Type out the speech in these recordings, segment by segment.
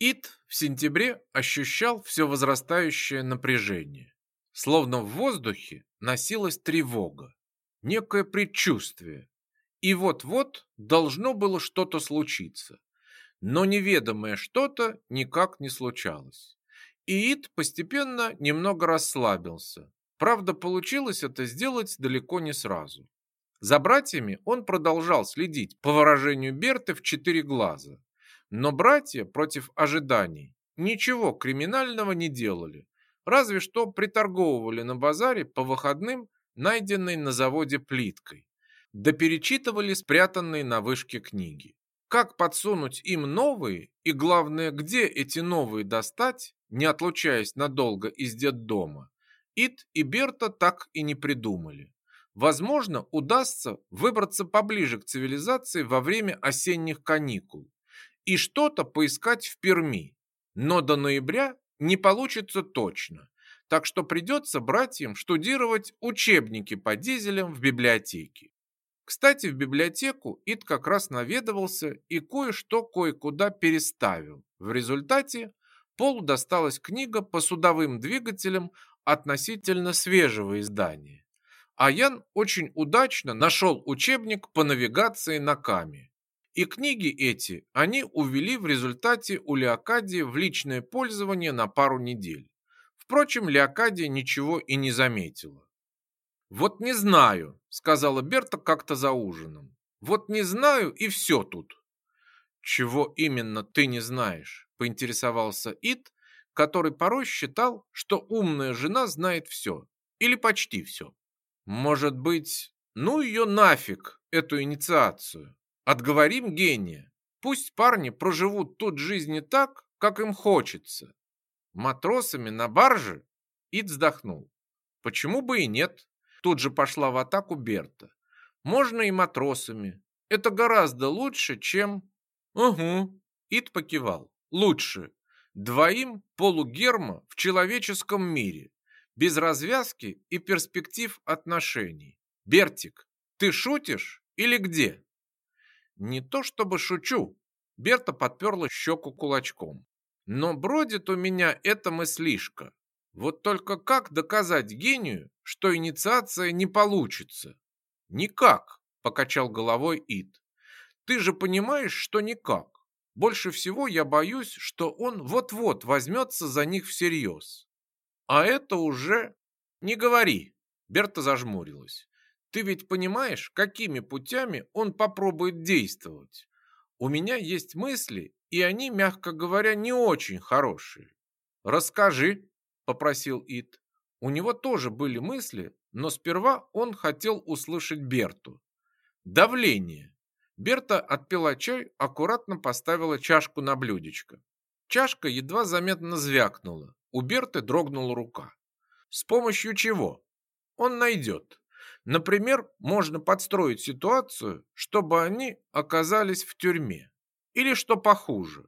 Ит в сентябре ощущал все возрастающее напряжение. Словно в воздухе носилась тревога, некое предчувствие. И вот-вот должно было что-то случиться. Но неведомое что-то никак не случалось. И Ит постепенно немного расслабился. Правда, получилось это сделать далеко не сразу. За братьями он продолжал следить по выражению Берты в четыре глаза. Но братья против ожиданий ничего криминального не делали, разве что приторговывали на базаре по выходным найденной на заводе плиткой, да перечитывали спрятанные на вышке книги. Как подсунуть им новые и, главное, где эти новые достать, не отлучаясь надолго из детдома, Ит и Берта так и не придумали. Возможно, удастся выбраться поближе к цивилизации во время осенних каникул и что-то поискать в Перми. Но до ноября не получится точно, так что придется братьям штудировать учебники по дизелям в библиотеке. Кстати, в библиотеку Ид как раз наведывался и кое-что кое-куда переставил. В результате Полу досталась книга по судовым двигателям относительно свежего издания. А Ян очень удачно нашел учебник по навигации на Каме. И книги эти они увели в результате у Леокадии в личное пользование на пару недель. Впрочем, Леокадия ничего и не заметила. «Вот не знаю», — сказала Берта как-то за ужином. «Вот не знаю, и все тут». «Чего именно ты не знаешь?» — поинтересовался Ит, который порой считал, что умная жена знает все, или почти все. «Может быть, ну ее нафиг, эту инициацию. Отговорим гения. Пусть парни проживут тут жизни так, как им хочется. Матросами на барже?» Ит вздохнул. «Почему бы и нет?» Тут же пошла в атаку Берта. Можно и матросами. Это гораздо лучше, чем... Угу. Ит покивал. Лучше. Двоим полугерма в человеческом мире. Без развязки и перспектив отношений. Бертик, ты шутишь или где? Не то чтобы шучу. Берта подперла щеку кулачком. Но бродит у меня эта мыслишка. Вот только как доказать гению, что инициация не получится? Никак, покачал головой Ид. Ты же понимаешь, что никак. Больше всего я боюсь, что он вот-вот возьмется за них всерьез. А это уже... Не говори, Берта зажмурилась. Ты ведь понимаешь, какими путями он попробует действовать? У меня есть мысли, и они, мягко говоря, не очень хорошие. Расскажи, попросил Ит. У него тоже были мысли, но сперва он хотел услышать Берту. Давление. Берта отпила чай, аккуратно поставила чашку на блюдечко. Чашка едва заметно звякнула. У Берты дрогнула рука. С помощью чего? Он найдет. Например, можно подстроить ситуацию, чтобы они оказались в тюрьме. Или что похуже.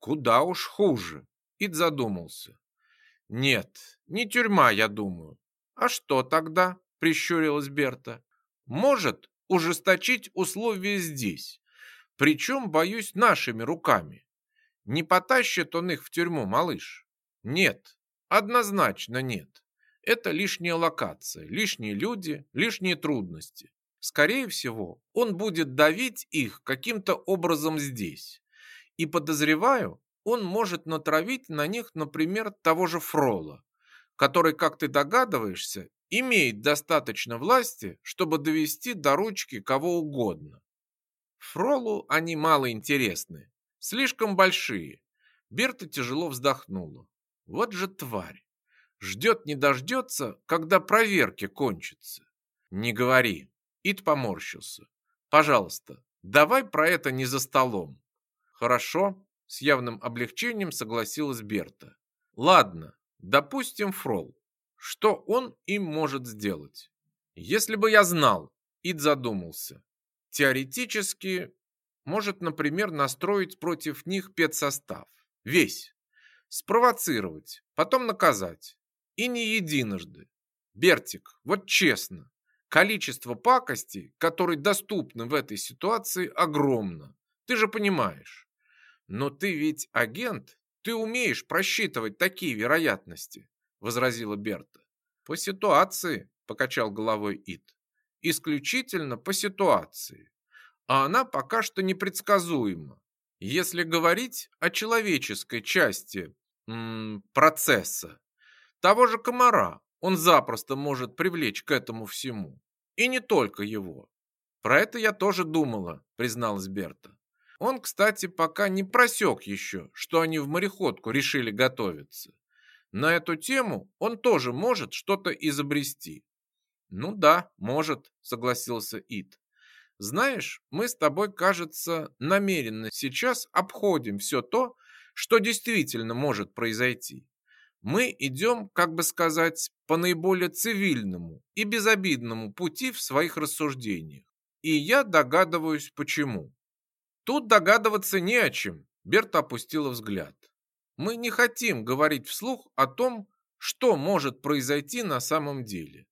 Куда уж хуже. Ид задумался. Нет, не тюрьма, я думаю. А что тогда? Прищурилась Берта. Может, ужесточить условия здесь. Причем, боюсь, нашими руками. Не потащит он их в тюрьму, малыш. Нет, однозначно нет. Это лишняя локация, лишние люди, лишние трудности. Скорее всего, он будет давить их каким-то образом здесь. И подозреваю, он может натравить на них, например, того же Фрола, который, как ты догадываешься, имеет достаточно власти, чтобы довести до ручки кого угодно. Фролу они мало интересны, слишком большие. Берта тяжело вздохнула. Вот же тварь. Ждет не дождется, когда проверки кончатся. Не говори. Ид поморщился. Пожалуйста, давай про это не за столом. Хорошо, с явным облегчением согласилась Берта. Ладно, допустим, Фрол. Что он им может сделать? Если бы я знал, Ид задумался. Теоретически, может, например, настроить против них педсостав. Весь. Спровоцировать, потом наказать. И не единожды. Бертик, вот честно, количество пакостей, которые доступны в этой ситуации, огромно. Ты же понимаешь. Но ты ведь агент, ты умеешь просчитывать такие вероятности, возразила Берта. По ситуации, покачал головой Ит. Исключительно по ситуации. А она пока что непредсказуема. Если говорить о человеческой части м -м, процесса, того же комара он запросто может привлечь к этому всему. И не только его. Про это я тоже думала, призналась Берта. Он, кстати, пока не просек еще, что они в мореходку решили готовиться. На эту тему он тоже может что-то изобрести. Ну да, может, согласился Ит. Знаешь, мы с тобой, кажется, намеренно сейчас обходим все то, что действительно может произойти. Мы идем, как бы сказать, по наиболее цивильному и безобидному пути в своих рассуждениях. И я догадываюсь, почему. Тут догадываться не о чем. Берта опустила взгляд. Мы не хотим говорить вслух о том, что может произойти на самом деле.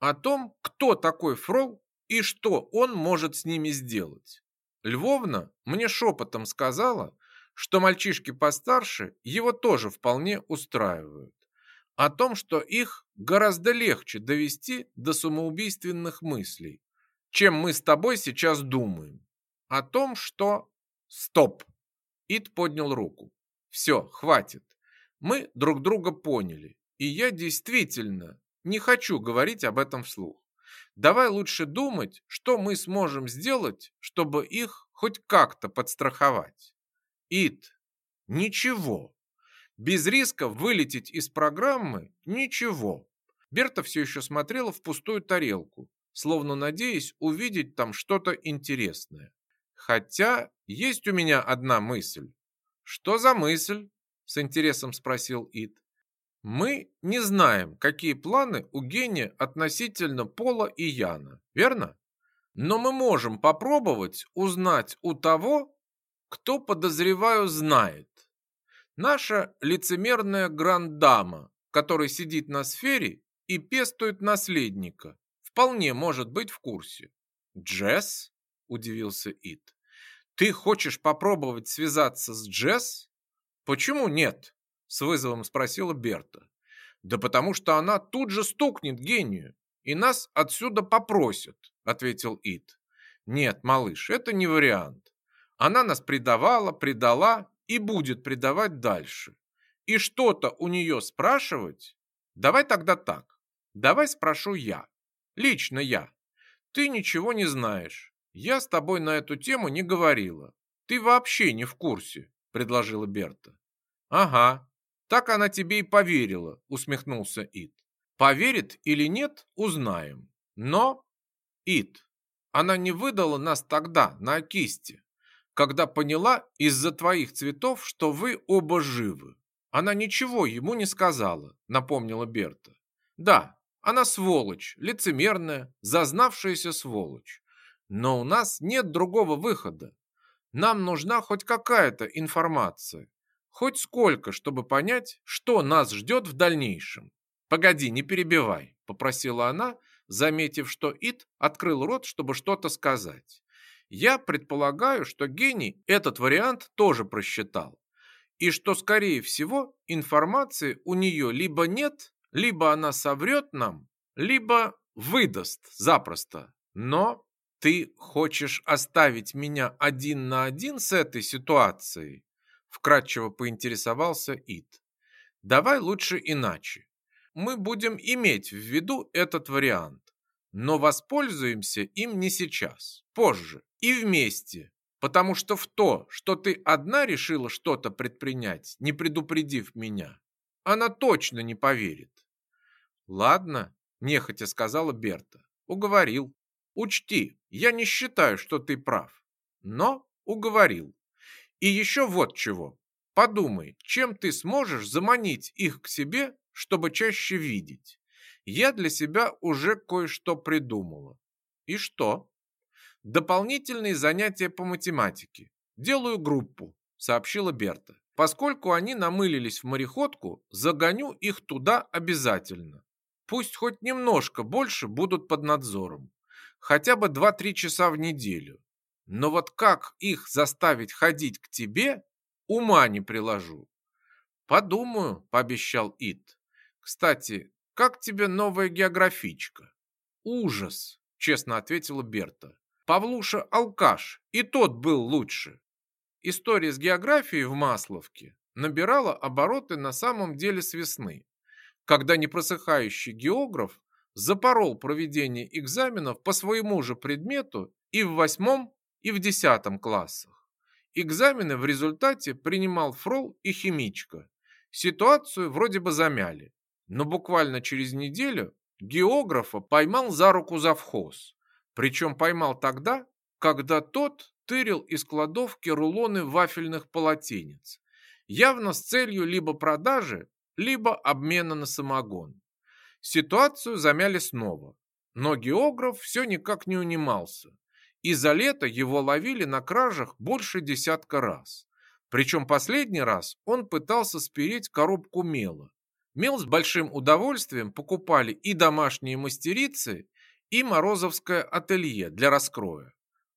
О том, кто такой Фрол и что он может с ними сделать. Львовна мне шепотом сказала, что мальчишки постарше его тоже вполне устраивают. О том, что их гораздо легче довести до самоубийственных мыслей, чем мы с тобой сейчас думаем. О том, что... Стоп! Ид поднял руку. Все, хватит. Мы друг друга поняли. И я действительно не хочу говорить об этом вслух. Давай лучше думать, что мы сможем сделать, чтобы их хоть как-то подстраховать. Ид, ничего. Без риска вылететь из программы ничего. Берта все еще смотрела в пустую тарелку, словно надеясь увидеть там что-то интересное. Хотя есть у меня одна мысль. Что за мысль? С интересом спросил Ид. Мы не знаем, какие планы у гения относительно Пола и Яна, верно? Но мы можем попробовать узнать у того, кто, подозреваю, знает. Наша лицемерная грандама, которая сидит на сфере и пестует наследника, вполне может быть в курсе. Джесс? Удивился Ит. Ты хочешь попробовать связаться с Джесс? Почему нет? С вызовом спросила Берта. Да потому что она тут же стукнет гению, и нас отсюда попросят, ответил Ит. Нет, малыш, это не вариант. Она нас предавала, предала и будет предавать дальше. И что-то у нее спрашивать? Давай тогда так. Давай спрошу я. Лично я. Ты ничего не знаешь. Я с тобой на эту тему не говорила. Ты вообще не в курсе, предложила Берта. Ага. Так она тебе и поверила, усмехнулся Ит. Поверит или нет, узнаем. Но, Ит, она не выдала нас тогда на кисти, когда поняла из-за твоих цветов, что вы оба живы. Она ничего ему не сказала, напомнила Берта. Да, она сволочь, лицемерная, зазнавшаяся сволочь. Но у нас нет другого выхода. Нам нужна хоть какая-то информация. Хоть сколько, чтобы понять, что нас ждет в дальнейшем. Погоди, не перебивай, попросила она, заметив, что Ит открыл рот, чтобы что-то сказать. Я предполагаю, что гений этот вариант тоже просчитал. И что, скорее всего, информации у нее либо нет, либо она соврет нам, либо выдаст запросто. Но ты хочешь оставить меня один на один с этой ситуацией? Вкратчиво поинтересовался Ит. Давай лучше иначе. Мы будем иметь в виду этот вариант, но воспользуемся им не сейчас, позже и вместе, потому что в то, что ты одна решила что-то предпринять, не предупредив меня, она точно не поверит. Ладно, нехотя сказала Берта. Уговорил. Учти, я не считаю, что ты прав, но уговорил. И еще вот чего. Подумай, чем ты сможешь заманить их к себе, чтобы чаще видеть. Я для себя уже кое-что придумала. И что? Дополнительные занятия по математике. Делаю группу, сообщила Берта. Поскольку они намылились в мореходку, загоню их туда обязательно. Пусть хоть немножко больше будут под надзором. Хотя бы 2-3 часа в неделю. Но вот как их заставить ходить к тебе, ума не приложу. Подумаю, пообещал Ит. Кстати, как тебе новая географичка? Ужас, честно ответила Берта. Павлуша алкаш, и тот был лучше. История с географией в Масловке набирала обороты на самом деле с весны, когда непросыхающий географ запорол проведение экзаменов по своему же предмету и в восьмом, и в десятом классах. Экзамены в результате принимал фрол и химичка. Ситуацию вроде бы замяли, но буквально через неделю географа поймал за руку завхоз. Причем поймал тогда, когда тот тырил из кладовки рулоны вафельных полотенец, явно с целью либо продажи, либо обмена на самогон. Ситуацию замяли снова, но географ все никак не унимался, и за лето его ловили на кражах больше десятка раз. Причем последний раз он пытался спереть коробку мела. Мел с большим удовольствием покупали и домашние мастерицы, и Морозовское ателье для раскроя.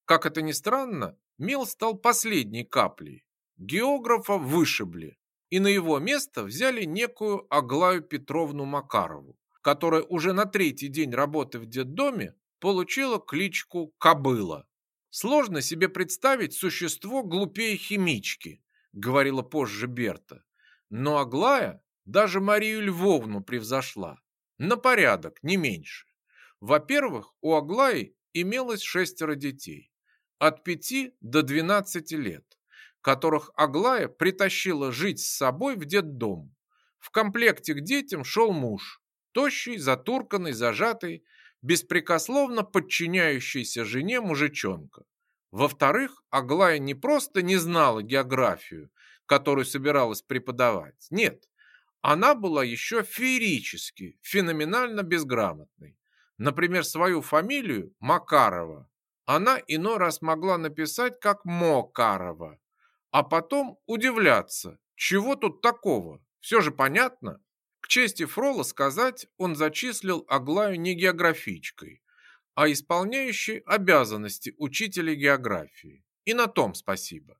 Как это ни странно, мел стал последней каплей. Географа вышибли, и на его место взяли некую Аглаю Петровну Макарову, которая уже на третий день работы в детдоме получила кличку Кобыла. Сложно себе представить существо глупее химички, говорила позже Берта. Но Аглая даже Марию Львовну превзошла. На порядок, не меньше. Во-первых, у Аглаи имелось шестеро детей. От пяти до двенадцати лет, которых Аглая притащила жить с собой в детдом. В комплекте к детям шел муж, тощий, затурканный, зажатый, беспрекословно подчиняющийся жене мужичонка. Во-вторых, Аглая не просто не знала географию, которую собиралась преподавать. Нет, она была еще феерически, феноменально безграмотной. Например, свою фамилию Макарова она иной раз могла написать как Мокарова, а потом удивляться, чего тут такого, все же понятно. К чести Фрола сказать, он зачислил Аглаю не географичкой, а исполняющей обязанности учителя географии. И на том спасибо.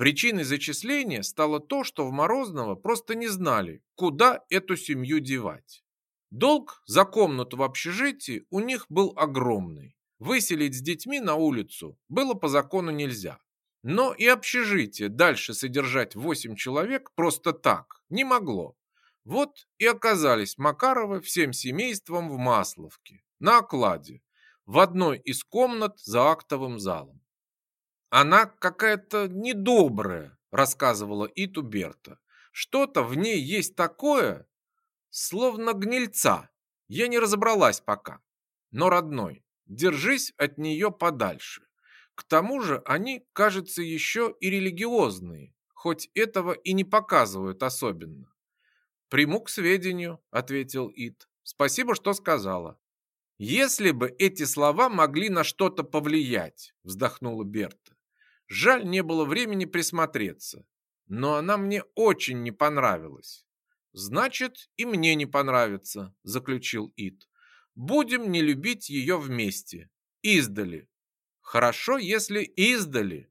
Причиной зачисления стало то, что в Морозново просто не знали, куда эту семью девать. Долг за комнату в общежитии у них был огромный. Выселить с детьми на улицу было по закону нельзя. Но и общежитие дальше содержать 8 человек просто так не могло. Вот и оказались Макаровы всем семейством в Масловке, на окладе, в одной из комнат за актовым залом. «Она какая-то недобрая», — рассказывала Иту Берта. «Что-то в ней есть такое, словно гнильца. Я не разобралась пока. Но, родной, держись от нее подальше. К тому же они, кажется, еще и религиозные, хоть этого и не показывают особенно. «Приму к сведению», — ответил Ит. «Спасибо, что сказала». «Если бы эти слова могли на что-то повлиять», — вздохнула Берта. «Жаль, не было времени присмотреться, но она мне очень не понравилась». «Значит, и мне не понравится», — заключил Ит. «Будем не любить ее вместе, издали». «Хорошо, если издали»,